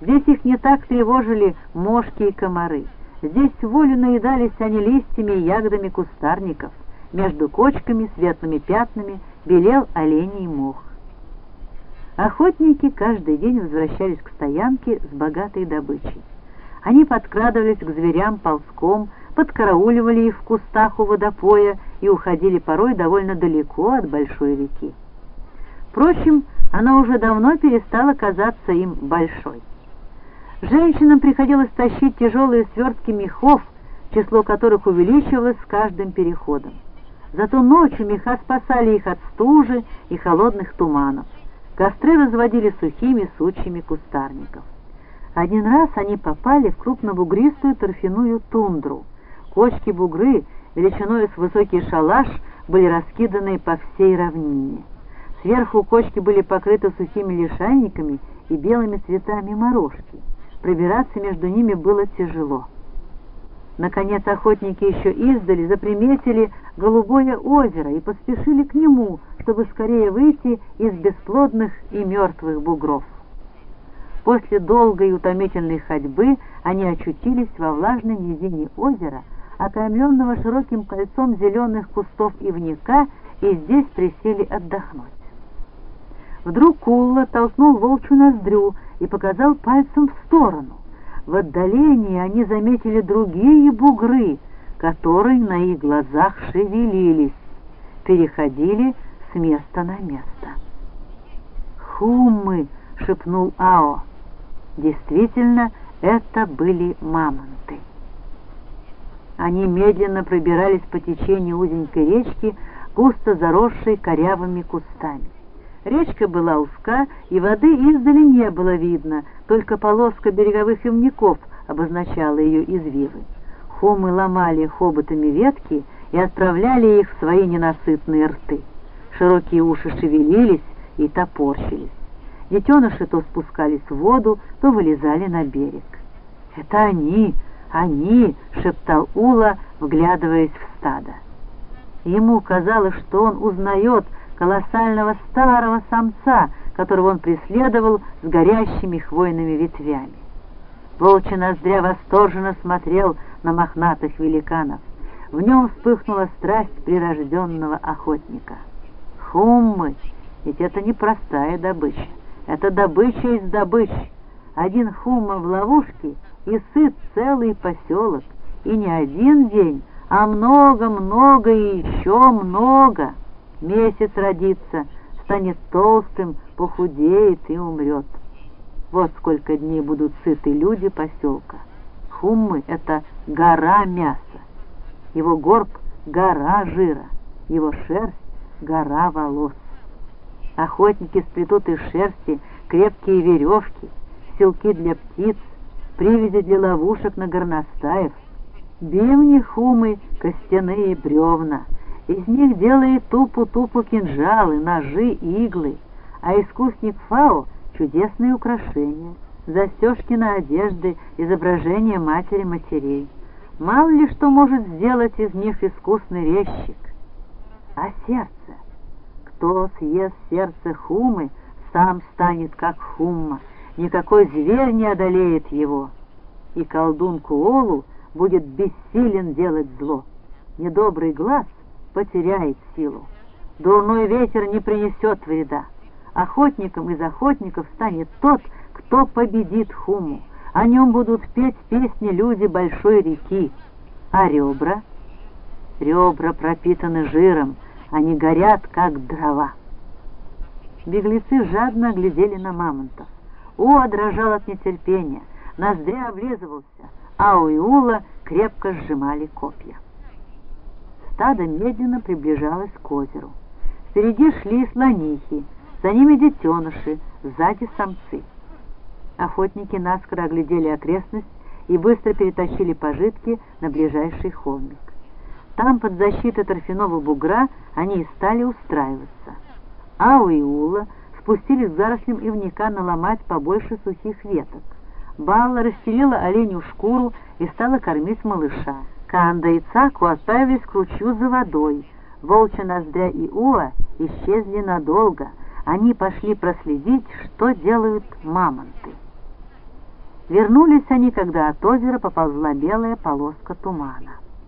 Здесь их не так тревожили мошки и комары. Здесь волю наедались они листьями и ягодами кустарников. Между кочками, светлыми пятнами белел оленей мох. Охотники каждый день возвращались к стоянке с богатой добычей. Они подкрадывались к зверям ползком, подкарауливали их в кустах у водопоя и уходили порой довольно далеко от большой реки. Впрочем, она уже давно перестала казаться им большой. Женщинам приходилось тащить тяжелые свертки мехов, число которых увеличивалось с каждым переходом. Зато ночью меха спасали их от стужи и холодных туманов. Костры разводили сухими сучьями кустарников. Один раз они попали в крупнобугристую торфяную тундру. Кочки бугры, величиной с высокий шалаш, были раскиданы по всей равнине. Сверху кочки были покрыты сухими лишайниками и белыми цветами морожки пробираться между ними было тяжело. Наконец охотники еще издали заприметили голубое озеро и поспешили к нему, чтобы скорее выйти из бесплодных и мертвых бугров. После долгой и утомительной ходьбы они очутились во влажной низине озера, окаймленного широким кольцом зеленых кустов ивника, и здесь присели отдохнуть. Вдруг Кулла толкнул волчью ноздрю и показал пальцем в сторону. В отдалении они заметили другие бугры, которые на их глазах шевелились, переходили с места на место. «Хуммы!» — шепнул Ао. Действительно, это были мамонты. Они медленно пробирались по течению узенькой речки, густо заросшей корявыми кустами. Речка была узка, и воды издали не было видно, только полоска береговых ивников обозначала ее извивы. Хомы ломали хоботами ветки и отправляли их в свои ненасытные рты. Широкие уши шевелились и топорщились. Детеныши то спускались в воду, то вылезали на берег. «Это они, они!» — шептал Ула, вглядываясь в стадо. Ему казалось, что он узнает колоссального старого самца, которого он преследовал с горящими хвойными ветвями. Волчий ноздря восторженно смотрел на мохнатых великанов. В нем вспыхнула страсть прирожденного охотника. Хуммы, ведь это не простая добыча, это добыча из добыч. Один хумма в ловушке и сыт целый поселок, и не один день, а много-много и еще много месяц родится, станет толстым, похудеет и умрет. Вот сколько дней будут сыты люди поселка. Хуммы — это гора мяса, его горб — гора жира, его шерсть — гора волос. Охотники сплетут из шерсти крепкие веревки, селки для птиц, привязи для ловушек на горностаев, бивни, хумы, костяные бревна — из них делает тупу-тупу кинжалы, ножи, иглы, а искусник Фао — чудесные украшения, застежки на одежды, изображения матери-матерей. Мало ли что может сделать из них искусный резчик. А сердце? Кто съест сердце хумы, сам станет как хумма, никакой зверь не одолеет его. И колдун Куолу будет бессилен делать зло. Недобрый глаз потеряет силу. Дурной ветер не принесет вреда. Охотником из охотников станет тот, кто победит хуму. О нем будут петь песни люди большой реки. А ребра? Ребра пропитаны жиром, они горят, как дрова. Беглецы жадно глядели на мамонтов. Уа дрожал от нетерпения, ноздря облизывался, а Уиула крепко сжимали копья стадо медленно приближалось к озеру. Впереди шли слонихи, за ними детеныши, сзади самцы. Охотники наскоро оглядели окрестность и быстро перетащили пожитки на ближайший холмик. Там, под защитой торфяного бугра, они и стали устраиваться. Ау и Ула спустились к зарослям ивника наломать побольше сухих веток. Балла расстелила оленю шкуру и стала кормить малыша. Канда и Цаку отправились к ручью за водой. Волча Ноздря и Уа исчезли надолго. Они пошли проследить, что делают мамонты. Вернулись они, когда от озера поползла белая полоска тумана.